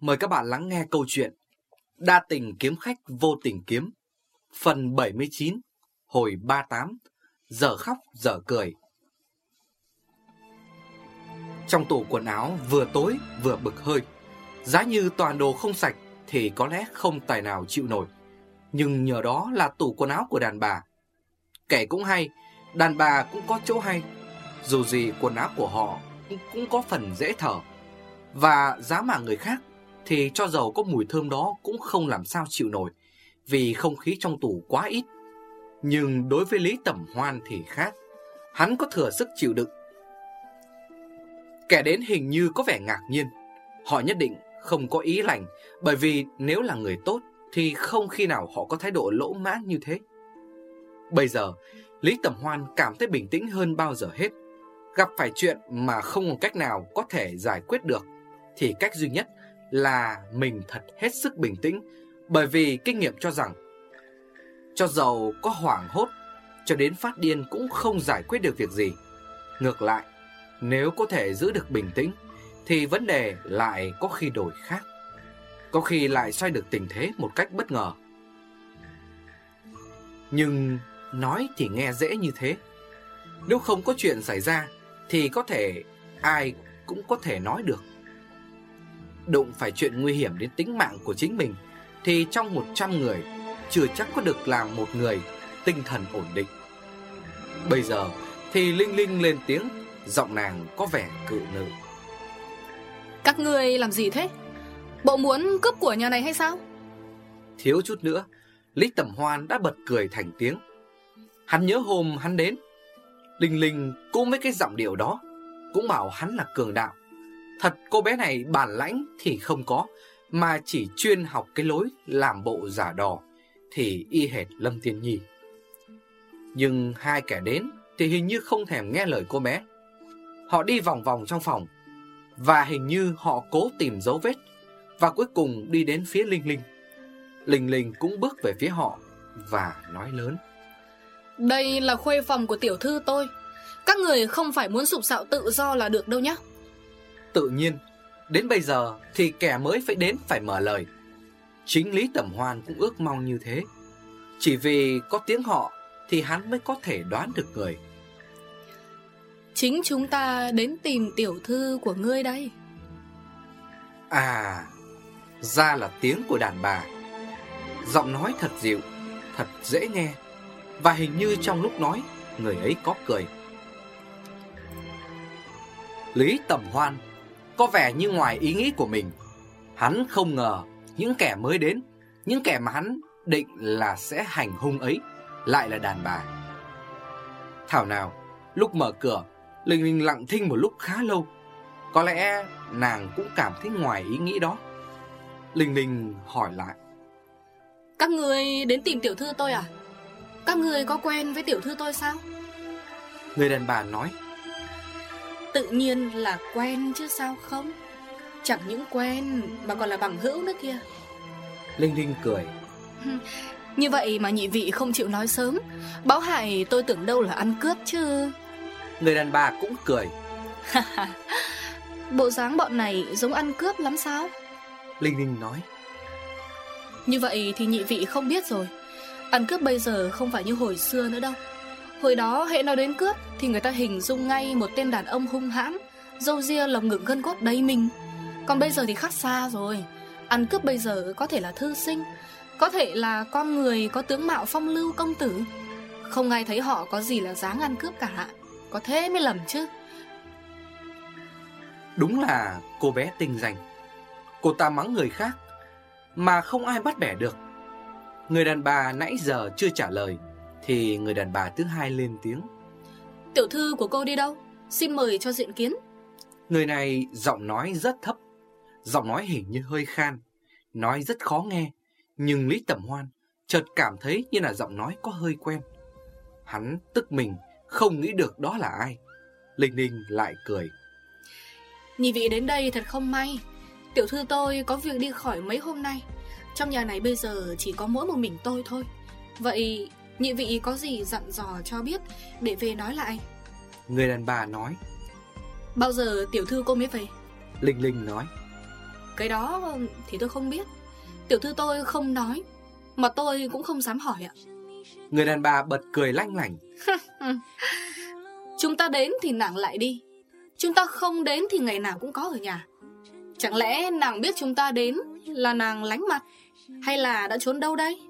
Mời các bạn lắng nghe câu chuyện Đa tình kiếm khách vô tình kiếm, Phần 79 Hồi 38 Giờ khóc giờ cười. Trong tủ quần áo vừa tối vừa bực hơi, Giá như toàn đồ không sạch Thì có lẽ không tài nào chịu nổi. Nhưng nhờ đó là tủ quần áo của đàn bà. Kẻ cũng hay, Đàn bà cũng có chỗ hay. Dù gì quần áo của họ cũng có phần dễ thở. Và giá mà người khác thì cho dầu có mùi thơm đó cũng không làm sao chịu nổi, vì không khí trong tủ quá ít. Nhưng đối với Lý Tẩm Hoan thì khác, hắn có thừa sức chịu đựng. Kẻ đến hình như có vẻ ngạc nhiên, họ nhất định không có ý lành, bởi vì nếu là người tốt thì không khi nào họ có thái độ lỗ mãn như thế. Bây giờ, Lý Tẩm Hoan cảm thấy bình tĩnh hơn bao giờ hết. Gặp phải chuyện mà không có cách nào có thể giải quyết được, thì cách duy nhất là mình thật hết sức bình tĩnh bởi vì kinh nghiệm cho rằng cho dầu có hoảng hốt cho đến phát điên cũng không giải quyết được việc gì. Ngược lại, nếu có thể giữ được bình tĩnh thì vấn đề lại có khi đổi khác. Có khi lại xoay được tình thế một cách bất ngờ. Nhưng nói thì nghe dễ như thế. Nếu không có chuyện xảy ra thì có thể ai cũng có thể nói được đụng phải chuyện nguy hiểm đến tính mạng của chính mình thì trong 100 người chưa chắc có được làm một người tinh thần ổn định. Bây giờ thì Linh Linh lên tiếng, giọng nàng có vẻ cự nữ. Các người làm gì thế? Bộ muốn cướp của nhà này hay sao? Thiếu chút nữa, Lý Tầm Hoan đã bật cười thành tiếng. Hắn nhớ hôm hắn đến, Linh Linh cũng mấy cái giọng điệu đó, cũng bảo hắn là cường đạo. Thật cô bé này bản lãnh thì không có, mà chỉ chuyên học cái lối làm bộ giả đò thì y hệt Lâm Tiên Nhi. Nhưng hai kẻ đến thì hình như không thèm nghe lời cô bé. Họ đi vòng vòng trong phòng và hình như họ cố tìm dấu vết và cuối cùng đi đến phía Linh Linh. Linh Linh cũng bước về phía họ và nói lớn. Đây là khuê phòng của tiểu thư tôi. Các người không phải muốn sụp sạo tự do là được đâu nhé. Tự nhiên, đến bây giờ thì kẻ mới phải đến phải mở lời. Chính Lý Tẩm Hoan cũng ước mong như thế. Chỉ vì có tiếng họ thì hắn mới có thể đoán được người. Chính chúng ta đến tìm tiểu thư của ngươi đây. À, ra là tiếng của đàn bà. Giọng nói thật dịu, thật dễ nghe. Và hình như trong lúc nói, người ấy có cười. Lý Tẩm Hoan có vẻ như ngoài ý nghĩ của mình. Hắn không ngờ những kẻ mới đến, những kẻ mà hắn định là sẽ hành hung ấy, lại là đàn bà. Thảo nào, lúc mở cửa, Linh Linh lặng thinh một lúc khá lâu. Có lẽ nàng cũng cảm thấy ngoài ý nghĩ đó. Linh Linh hỏi lại. Các người đến tìm tiểu thư tôi à? Các người có quen với tiểu thư tôi sao? Người đàn bà nói. Tự nhiên là quen chứ sao không? Chẳng những quen mà còn là bằng hữu nữa kia Linh Linh cười. Như vậy mà nhị vị không chịu nói sớm. Báo hại tôi tưởng đâu là ăn cướp chứ. Người đàn bà cũng cười. Bộ dáng bọn này giống ăn cướp lắm sao? Linh Linh nói. Như vậy thì nhị vị không biết rồi. Ăn cướp bây giờ không phải như hồi xưa nữa đâu Hồi đó, hệ nói đến cướp Thì người ta hình dung ngay một tên đàn ông hung hãn, Dâu ria lồng ngực gân cốt đầy mình. Còn bây giờ thì khác xa rồi. Ăn cướp bây giờ có thể là thư sinh, Có thể là con người có tướng mạo phong lưu công tử. Không ai thấy họ có gì là dáng ăn cướp cả, Có thế mới lầm chứ. Đúng là cô bé tinh danh. Cô ta mắng người khác Mà không ai bắt bẻ được. Người đàn bà nãy giờ chưa trả lời thì người đàn bà thứ hai lên tiếng. Tiểu thư của cô đi đâu? Xin mời cho diện kiến. Người này giọng nói rất thấp Giọng nói hình như hơi khan Nói rất khó nghe Nhưng Lý Tẩm Hoan chợt cảm thấy như là giọng nói có hơi quen. Hắn tức mình Không nghĩ được đó là ai. Linh Linh lại cười. Nhị vị đến đây thật không may. Tiểu thư tôi có việc đi khỏi mấy hôm nay. Trong nhà này bây giờ chỉ có mỗi một mình tôi thôi. Vậy Nhị vị có gì dặn dò cho biết Để về nói lại. Người đàn bà nói. Bao giờ tiểu thư cô mới về? Linh Linh nói. Cái đó thì tôi không biết. Tiểu thư tôi không nói Mà tôi cũng không dám hỏi ạ. Người đàn bà bật cười lanh lảnh. Chúng ta đến thì nàng lại đi. Chúng ta không đến thì ngày nào cũng có ở nhà. Chẳng lẽ nàng biết chúng ta đến Là nàng lánh mặt Hay là đã trốn đâu đây?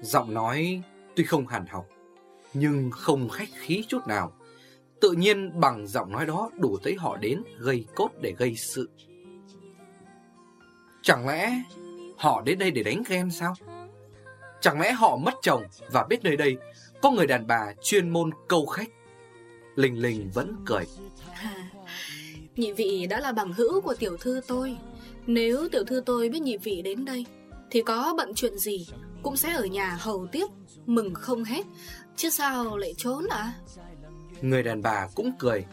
Giọng nói tuy không hàn học Nhưng không khách khí chút nào. Tự nhiên bằng giọng nói đó Đủ thấy họ đến gây cốt để gây sự. Chẳng lẽ họ đến đây để đánh ghen sao? Chẳng lẽ họ mất chồng Và biết nơi đây Có người đàn bà chuyên môn câu khách? Linh Linh vẫn cười. À, Nhị vị đã là bằng hữu của tiểu thư tôi. Nếu tiểu thư tôi biết nhị vị đến đây Thì có bận chuyện gì Cũng sẽ ở nhà hầu tiếp. Mừng không hết. Chứ sao lại trốn à Người đàn bà cũng cười.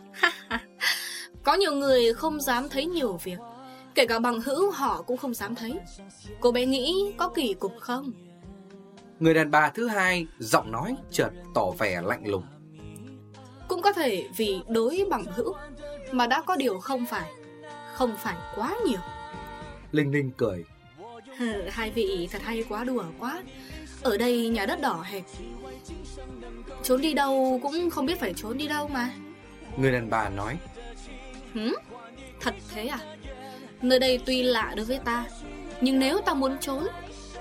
Có nhiều người không dám thấy nhiều việc. Kể cả bằng hữu họ cũng không dám thấy. Cô bé nghĩ có kỳ cục không? Người đàn bà thứ hai Giọng nói chợt tỏ vẻ lạnh lùng. Cũng có thể vì đối bằng hữu Mà đã có điều không phải. Không phải quá nhiều. Linh Linh cười. Hai vị thật hay quá đùa quá Ở đây nhà đất đỏ hẹp Trốn đi đâu cũng không biết phải trốn đi đâu mà. Người đàn bà nói. Hử? Thật thế à? Nơi đây tuy lạ đối với ta Nhưng nếu ta muốn trốn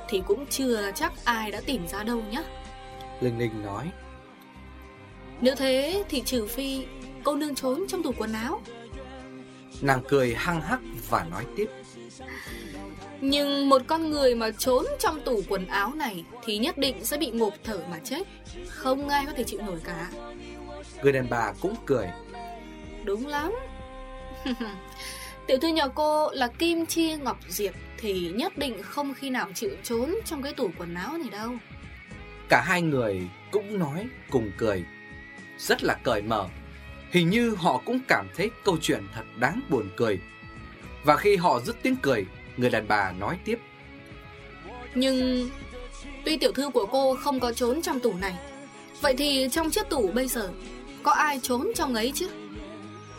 Thì cũng chưa chắc ai đã tìm ra đâu nhá. Linh Linh nói. Nếu thế thì trừ phi Cô nương trốn trong tủ quần áo Nàng cười hăng hắc và nói tiếp. Nhưng một con người mà trốn trong tủ quần áo này Thì nhất định sẽ bị ngộp thở mà chết. Không ai có thể chịu nổi cả. Người đàn bà cũng cười. Đúng lắm. Tiểu thư nhà cô là Kim Chi Ngọc Diệp Thì nhất định không khi nào chịu trốn trong cái tủ quần áo này đâu. Cả hai người cũng nói cùng cười. Rất là cởi mở Hình như họ cũng cảm thấy câu chuyện thật đáng buồn cười. Và khi họ dứt tiếng cười Người đàn bà nói tiếp. Nhưng Tuy tiểu thư của cô không có trốn trong tủ này Vậy thì trong chiếc tủ bây giờ Có ai trốn trong ấy chứ?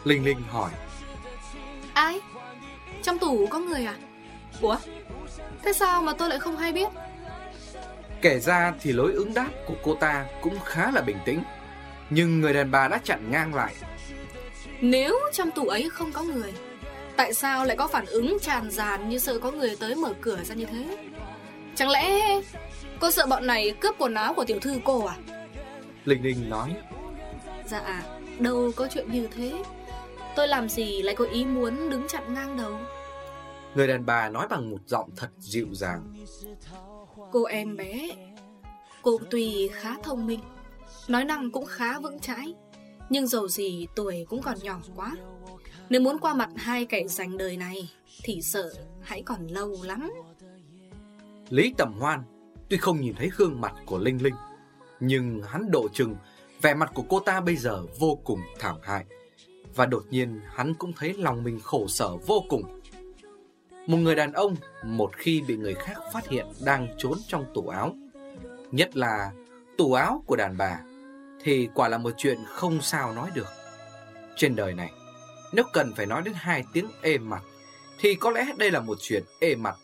Linh Linh hỏi. Ai? Trong tủ có người à? Ủa? Thế sao mà tôi lại không hay biết? Kể ra thì lối ứng đáp của cô ta cũng khá là bình tĩnh Nhưng người đàn bà đã chặn ngang lại. Nếu trong tủ ấy không có người Tại sao lại có phản ứng tràn dàn như sợ có người tới mở cửa ra như thế? Chẳng lẽ cô sợ bọn này cướp quần áo của tiểu thư cô à? Linh Linh nói. Dạ đâu có chuyện như thế. Tôi làm gì lại có ý muốn đứng chặn ngang đầu Người đàn bà nói bằng một giọng thật dịu dàng. Cô em bé Cô tuy khá thông minh Nói năng cũng khá vững chãi. Nhưng dầu gì tuổi cũng còn nhỏ quá. Nếu muốn qua mặt hai kẻ giành đời này, Thì sợ hãy còn lâu lắm. Lý Tầm Hoan Tuy không nhìn thấy gương mặt của Linh Linh, Nhưng hắn độ chừng, Vẻ mặt của cô ta bây giờ vô cùng thảm hại. Và đột nhiên hắn cũng thấy lòng mình khổ sở vô cùng. Một người đàn ông Một khi bị người khác phát hiện Đang trốn trong tủ áo. Nhất là tủ áo của đàn bà. Thì quả là một chuyện không sao nói được Trên đời này Nếu cần phải nói đến hai tiếng ê mặt Thì có lẽ đây là một chuyện ê mặt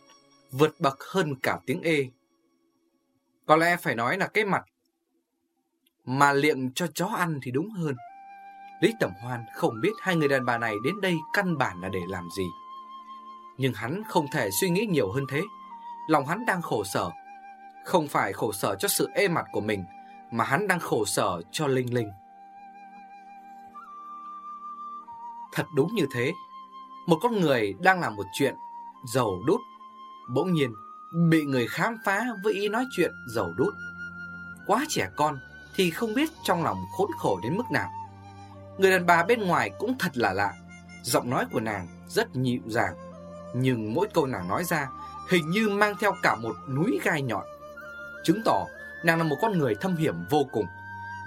Vượt bậc hơn cả tiếng ê Có lẽ phải nói là cái mặt mà liệng cho chó ăn thì đúng hơn. Lý Tẩm Hoan không biết hai người đàn bà này đến đây căn bản là để làm gì. Nhưng hắn không thể suy nghĩ nhiều hơn thế. Lòng hắn đang khổ sở. Không phải khổ sở cho sự ê mặt của mình, mà hắn đang khổ sở cho Linh Linh. Thật đúng như thế. Một con người đang làm một chuyện dầu đút. Bỗng nhiên, bị người khám phá với ý nói chuyện dầu đút. Quá trẻ con, thì không biết trong lòng khốn khổ đến mức nào. Người đàn bà bên ngoài cũng thật là lạ, giọng nói của nàng rất nhịu dàng, nhưng mỗi câu nàng nói ra hình như mang theo cả một núi gai nhọn. Chứng tỏ nàng là một con người thâm hiểm vô cùng,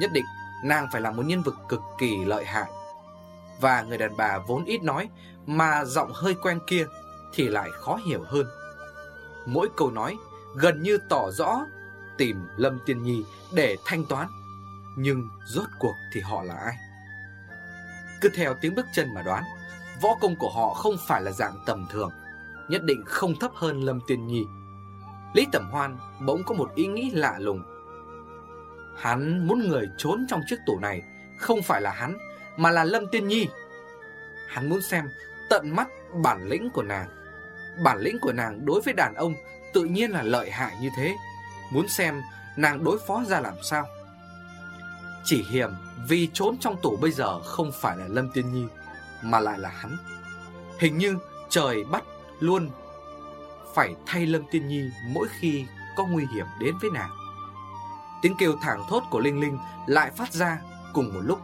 nhất định nàng phải là một nhân vật cực kỳ lợi hại. Và người đàn bà vốn ít nói mà giọng hơi quen kia thì lại khó hiểu hơn. Mỗi câu nói gần như tỏ rõ tìm Lâm Tiên Nhi để thanh toán nhưng rốt cuộc thì họ là ai? Cứ theo tiếng bước chân mà đoán, võ công của họ không phải là dạng tầm thường. nhất định không thấp hơn Lâm Tiên Nhi. Lý Tẩm Hoan bỗng có một ý nghĩ lạ lùng. Hắn muốn người trốn trong chiếc tủ này không phải là hắn, mà là Lâm Tiên Nhi. Hắn muốn xem tận mắt bản lĩnh của nàng. Bản lĩnh của nàng đối với đàn ông tự nhiên là lợi hại như thế. Muốn xem nàng đối phó ra làm sao. Chỉ hiểm vì trốn trong tủ bây giờ không phải là Lâm Tiên Nhi, mà lại là hắn. Hình như trời bắt luôn phải thay Lâm Tiên Nhi mỗi khi có nguy hiểm đến với nàng. Tiếng kêu thảng thốt của Linh Linh lại phát ra cùng một lúc.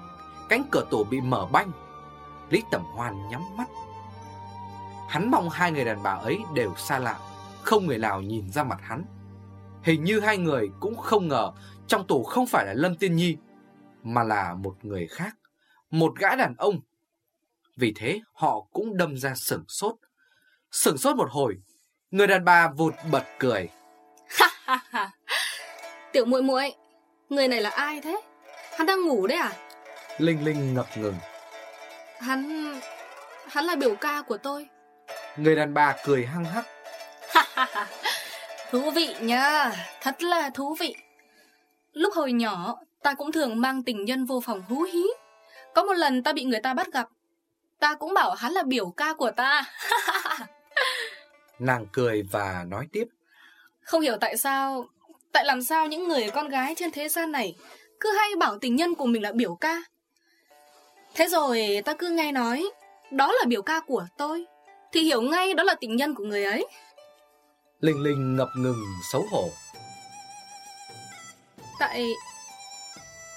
Cánh cửa tủ bị mở banh. Lý Tẩm Hoan nhắm mắt. Hắn mong hai người đàn bà ấy đều xa lạ, không người nào nhìn ra mặt hắn. Hình như hai người cũng không ngờ trong tủ không phải là Lâm Tiên Nhi, mà là một người khác, một gã đàn ông. Vì thế họ cũng đâm ra sửng sốt. Sửng sốt một hồi, người đàn bà vụt bật cười. Tiểu muội muội, người này là ai thế? Hắn đang ngủ đấy à? Linh Linh ngập ngừng. Hắn... hắn là biểu ca của tôi. Người đàn bà cười hăng hắc. thú vị nha, thật là thú vị. Lúc hồi nhỏ, ta cũng thường mang tình nhân vô phòng hú hí. Có một lần ta bị người ta bắt gặp. Ta cũng bảo hắn là biểu ca của ta. Nàng cười và nói tiếp. Không hiểu tại sao, tại làm sao những người con gái trên thế gian này cứ hay bảo tình nhân của mình là biểu ca. Thế rồi ta cứ nghe nói, đó là biểu ca của tôi, thì hiểu ngay đó là tình nhân của người ấy. Linh Linh ngập ngừng xấu hổ. Tại...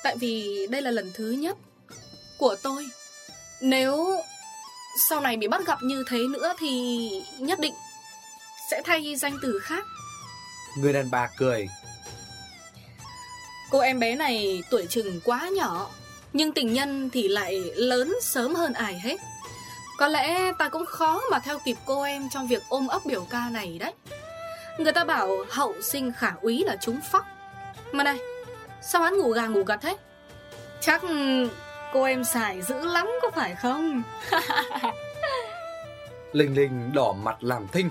Tại vì đây là lần thứ nhất của tôi. Nếu sau này bị bắt gặp như thế nữa thì nhất định sẽ thay danh từ khác. Người đàn bà cười. Cô em bé này tuổi chừng quá nhỏ, nhưng tình nhân thì lại lớn sớm hơn ai hết. Có lẽ ta cũng khó mà theo kịp cô em trong việc ôm ấp biểu ca này đấy. Người ta bảo hậu sinh khả úy là trúng phóc. Mà này, sao hắn ngủ gà ngủ gật thế? Chắc cô em xài dữ lắm có phải không? Linh Linh đỏ mặt làm thinh.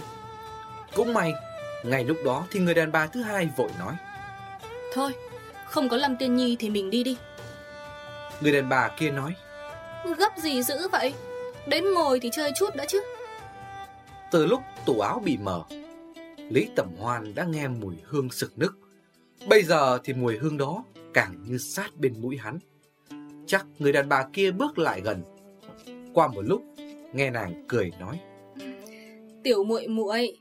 Cũng may, ngay lúc đó thì người đàn bà thứ hai vội nói. Thôi, không có Lâm Tiên Nhi thì mình đi đi. Người đàn bà kia nói. Gấp gì dữ vậy? Đến ngồi thì chơi chút đã chứ. Từ lúc tủ áo bị mở, Lý Tẩm Hoan đã nghe mùi hương sực nức. Bây giờ thì mùi hương đó càng như sát bên mũi hắn. Chắc người đàn bà kia bước lại gần. Qua một lúc, nghe nàng cười nói. Tiểu muội muội,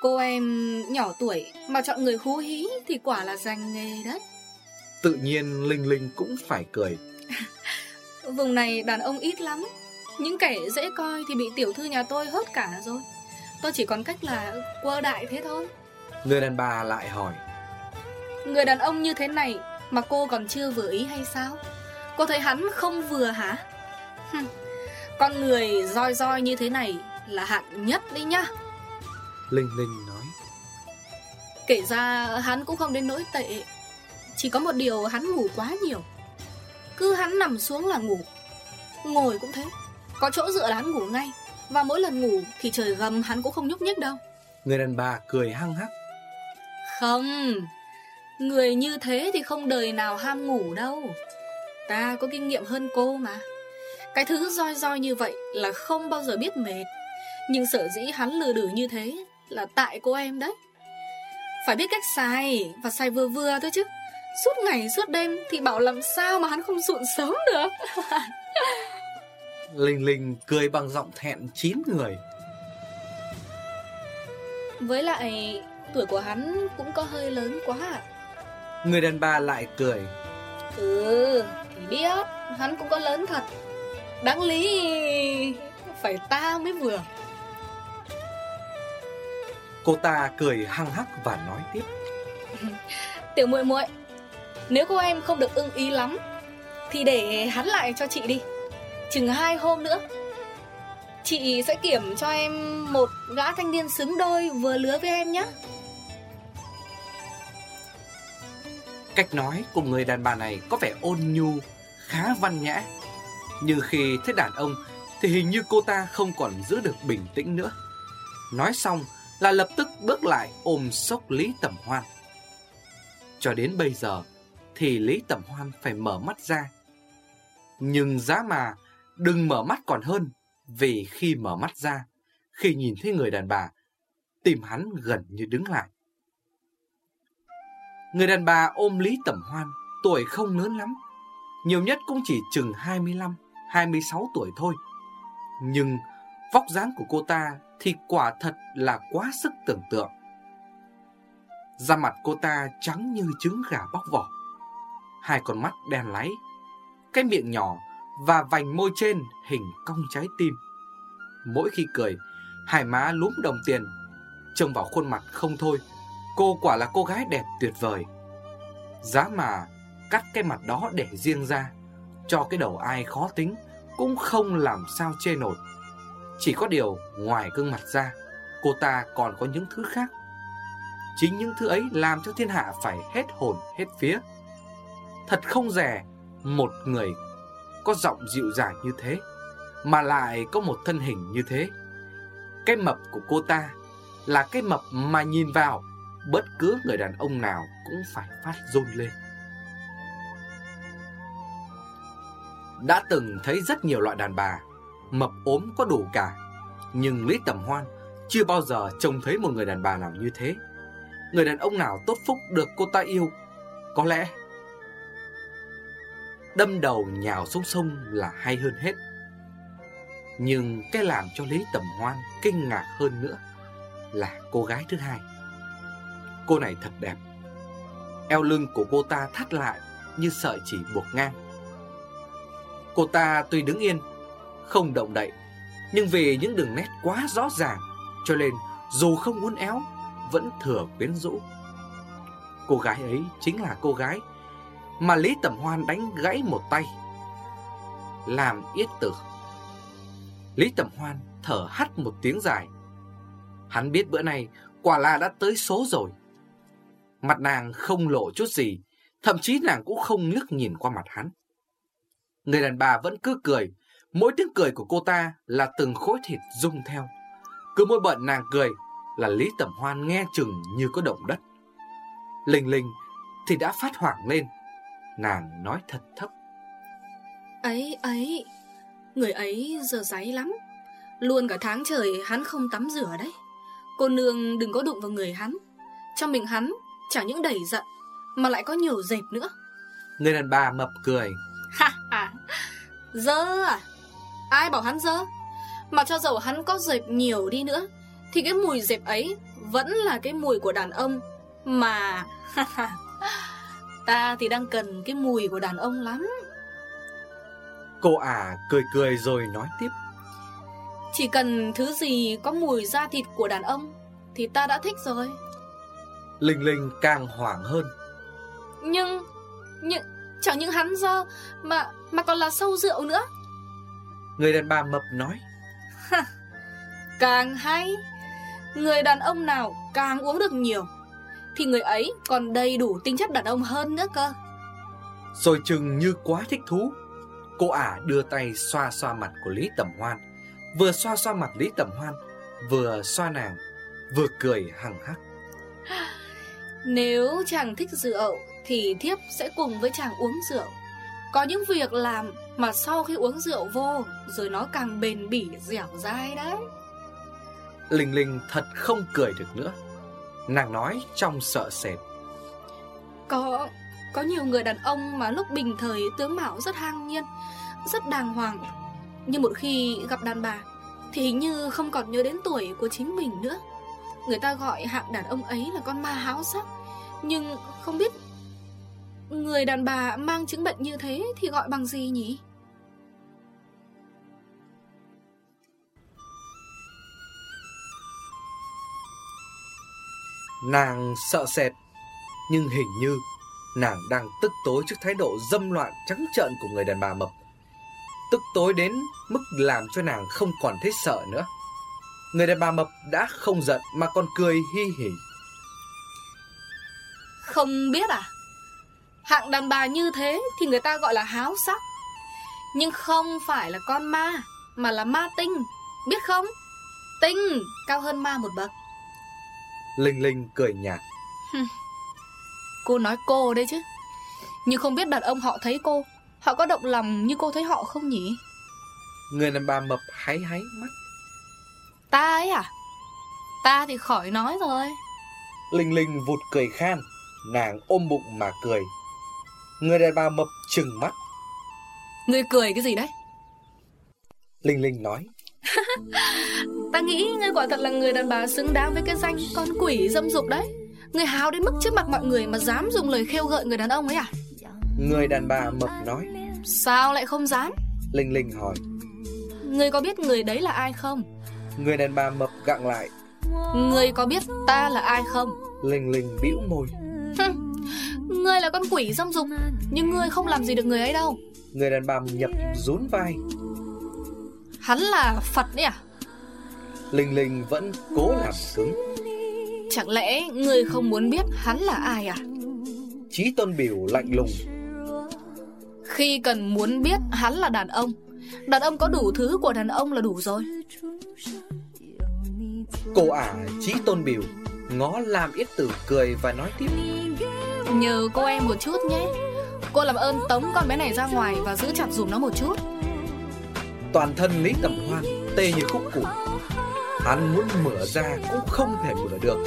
cô em nhỏ tuổi mà chọn người hú hí thì quả là danh nghề đấy. Tự nhiên Linh Linh cũng phải cười. Vùng này đàn ông ít lắm, những kẻ dễ coi thì bị tiểu thư nhà tôi hớt cả rồi. Tôi chỉ còn cách là quơ đại thế thôi. Người đàn bà lại hỏi. Người đàn ông như thế này mà cô còn chưa vừa ý hay sao? Cô thấy hắn không vừa hả? con người roi roi như thế này là hạng nhất đấy nhá. Linh Linh nói. Kể ra hắn cũng không đến nỗi tệ. Chỉ có một điều hắn ngủ quá nhiều. Cứ hắn nằm xuống là ngủ. Ngồi cũng thế. Có chỗ dựa là hắn ngủ ngay. Và mỗi lần ngủ thì trời gầm hắn cũng không nhúc nhích đâu. Người đàn bà cười hăng hắc. Không, người như thế thì không đời nào ham ngủ đâu. Ta có kinh nghiệm hơn cô mà. Cái thứ roi roi như vậy là không bao giờ biết mệt. Nhưng sợ dĩ hắn lừa đử như thế là tại cô em đấy. Phải biết cách xài và xài vừa vừa thôi chứ. Suốt ngày suốt đêm thì bảo làm sao mà hắn không sụn sớm được. Linh Linh cười bằng giọng thẹn chín người. Với lại tuổi của hắn cũng có hơi lớn quá ạ. Người đàn bà lại cười. Ừ, thì biết, hắn cũng có lớn thật. Đáng lý phải ta mới vừa. Cô ta cười hăng hắc và nói tiếp. Tiểu muội muội, nếu cô em không được ưng ý lắm thì để hắn lại cho chị đi. Chừng hai hôm nữa Chị sẽ kiểm cho em một gã thanh niên xứng đôi vừa lứa với em nhé Cách nói của người đàn bà này có vẻ ôn nhu, khá văn nhã. Như khi thấy đàn ông thì hình như cô ta không còn giữ được bình tĩnh nữa. Nói xong là lập tức bước lại ôm sốc Lý Tẩm Hoan. Cho đến bây giờ thì Lý Tẩm Hoan phải mở mắt ra. Nhưng giá mà đừng mở mắt còn hơn vì khi mở mắt ra, khi nhìn thấy người đàn bà, tim hắn gần như đứng lại. Người đàn bà ôm Lý Tẩm Hoan, tuổi không lớn lắm, nhiều nhất cũng chỉ chừng 25, 26 tuổi thôi. Nhưng vóc dáng của cô ta thì quả thật là quá sức tưởng tượng. Da mặt cô ta trắng như trứng gà bóc vỏ. Hai con mắt đen láy, cái miệng nhỏ và vành môi trên hình cong trái tim. Mỗi khi cười, hai má lúm đồng tiền, trông vào khuôn mặt không thôi, cô quả là cô gái đẹp tuyệt vời. Giá mà cắt cái mặt đó để riêng ra, cho cái đầu ai khó tính cũng không làm sao chê nổi. Chỉ có điều ngoài gương mặt ra, cô ta còn có những thứ khác. Chính những thứ ấy làm cho thiên hạ phải hết hồn hết phía. Thật không rẻ một người có giọng dịu dàng như thế, mà lại có một thân hình như thế. Cái mập của cô ta là cái mập mà nhìn vào, bất cứ người đàn ông nào cũng phải phát run lên. Đã từng thấy rất nhiều loại đàn bà, mập ốm có đủ cả, nhưng Lý Tầm Hoan chưa bao giờ trông thấy một người đàn bà nào như thế. Người đàn ông nào tốt phúc được cô ta yêu, có lẽ đâm đầu nhào xuống sông là hay hơn hết. Nhưng cái làm cho Lý Tầm Hoan kinh ngạc hơn nữa là cô gái thứ hai. Cô này thật đẹp. Eo lưng của cô ta thắt lại như sợi chỉ buộc ngang. Cô ta tuy đứng yên, không động đậy, nhưng vì những đường nét quá rõ ràng, cho nên dù không muốn éo, vẫn thừa quyến rũ. Cô gái ấy chính là cô gái mà Lý Tầm Hoan đánh gãy một tay. Làm yết tử. Lý Tầm Hoan thở hắt một tiếng dài. Hắn biết bữa nay quả là đã tới số rồi. Mặt nàng không lộ chút gì, thậm chí nàng cũng không liếc nhìn qua mặt hắn. Người đàn bà vẫn cứ cười, mỗi tiếng cười của cô ta là từng khối thịt rung theo. Cứ mỗi bận nàng cười là Lý Tẩm Hoan nghe chừng như có động đất. Linh Linh thì đã phát hoảng lên, nàng nói thật thấp. Ấy ấy, người ấy giờ giấy lắm, luôn cả tháng trời hắn không tắm rửa đấy. Cô nương đừng có đụng vào người hắn, trong miệng hắn chẳng những đầy giận mà lại có nhiều dẹp nữa. Người đàn bà mập cười. Ha ha, dơ à? Ai bảo hắn dơ? Mà cho dầu hắn có dẹp nhiều đi nữa Thì cái mùi dẹp ấy Vẫn là cái mùi của đàn ông Mà Ta thì đang cần cái mùi của đàn ông lắm. Cô ả cười cười rồi nói tiếp. Chỉ cần thứ gì có mùi da thịt của đàn ông Thì ta đã thích rồi. Linh Linh càng hoảng hơn. Nhưng Nhưng Chẳng những hắn dơ Mà mà còn là sâu rượu nữa Người đàn bà mập nói. Càng hay Người đàn ông nào càng uống được nhiều Thì người ấy còn đầy đủ tinh chất đàn ông hơn nữa cơ. Rồi chừng như quá thích thú Cô ả đưa tay xoa xoa mặt của Lý Tẩm Hoan. Vừa xoa xoa mặt Lý Tẩm Hoan Vừa xoa nàng Vừa cười hằng hắc. Nếu chàng thích rượu Thì thiếp sẽ cùng với chàng uống rượu. Có những việc làm mà sau khi uống rượu vô Rồi nó càng bền bỉ dẻo dai đấy. Linh Linh thật không cười được nữa. Nàng nói trong sợ sệt. Có có nhiều người đàn ông mà lúc bình thời tướng mạo rất hang nhiên Rất đàng hoàng. Nhưng một khi gặp đàn bà Thì hình như không còn nhớ đến tuổi của chính mình nữa. Người ta gọi hạng đàn ông ấy là con ma háo sắc. Nhưng không biết Người đàn bà mang chứng bệnh như thế Thì gọi bằng gì nhỉ? Nàng sợ sệt, Nhưng hình như Nàng đang tức tối trước thái độ dâm loạn trắng trợn của người đàn bà mập. Tức tối đến mức làm cho nàng không còn thấy sợ nữa. Người đàn bà mập đã không giận mà còn cười hi hỉ Không biết à? Hạng đàn bà như thế thì người ta gọi là háo sắc. Nhưng không phải là con ma, Mà là ma tinh. Biết không? Tinh Cao hơn ma một bậc. Linh Linh cười nhạt. Cô nói cô đấy chứ. Nhưng không biết đàn ông họ thấy cô Họ có động lòng như cô thấy họ không nhỉ? Người đàn bà mập háy háy mắt. Ta ấy à? Ta thì khỏi nói rồi. Linh Linh vụt cười khan Nàng ôm bụng mà cười. Người đàn bà mập trừng mắt. Ngươi cười cái gì đấy? Linh Linh nói Ta nghĩ ngươi quả thật là người đàn bà xứng đáng với cái danh con quỷ dâm dục đấy. Người hào đến mức trước mặt mọi người mà dám dùng lời khêu gợi người đàn ông ấy à? Người đàn bà mập nói. Sao lại không dám? Linh Linh hỏi. Ngươi có biết người đấy là ai không? Người đàn bà mập gặng lại. Ngươi có biết ta là ai không? Linh Linh bĩu môi. Ngươi là con quỷ dâm dục Nhưng ngươi không làm gì được người ấy đâu. Người đàn bà nhập rún vai. Hắn là Phật đấy à Linh Linh vẫn cố làm cứng. Chẳng lẽ ngươi không muốn biết hắn là ai à? Chí tôn biểu lạnh lùng. Khi cần muốn biết hắn là đàn ông Đàn ông có đủ thứ của đàn ông là đủ rồi. Cô ả Chí tôn biểu Ngó làm yết tử cười và nói tiếp. Nhờ cô em một chút nhé. Cô làm ơn tống con bé này ra ngoài Và giữ chặt dùm nó một chút. Toàn thân Lý Tầm Hoan tê như khúc củi Hắn muốn mở ra cũng không thể mở được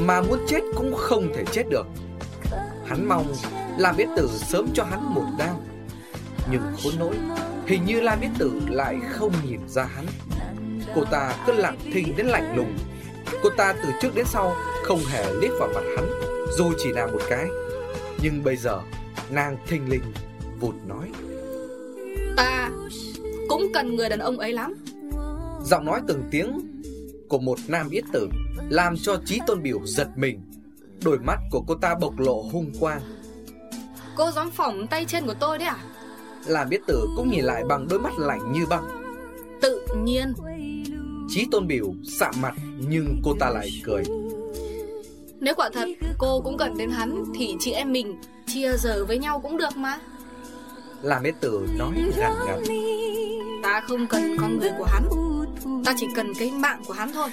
Mà muốn chết cũng không thể chết được. Hắn mong Lam Yết Tử sớm cho hắn một đao Nhưng khốn nỗi Hình như Lam Yết Tử lại không nhìn ra hắn. Cô ta cứ lặng thinh đến lạnh lùng. Cô ta từ trước đến sau Không hề liếc vào mặt hắn Dù chỉ là một cái. Nhưng bây giờ Nàng thình lình vụt nói. Ta cũng cần người đàn ông ấy lắm. Giọng nói từng tiếng của một nam yết tử làm cho trí tôn biểu giật mình. Đôi mắt của cô ta bộc lộ hung quang. Cô dám phỏng tay chân của tôi đấy à Làm yết tử cũng nhìn lại bằng đôi mắt lạnh như băng. Tự nhiên Trí tôn biểu sạm mặt nhưng cô ta lại cười. Nếu quả thật cô cũng cần đến hắn Thì chị em mình chia giờ với nhau cũng được mà Làm yết tử nói gằn gằn. Ta không cần con người của hắn Ta chỉ cần cái mạng của hắn thôi.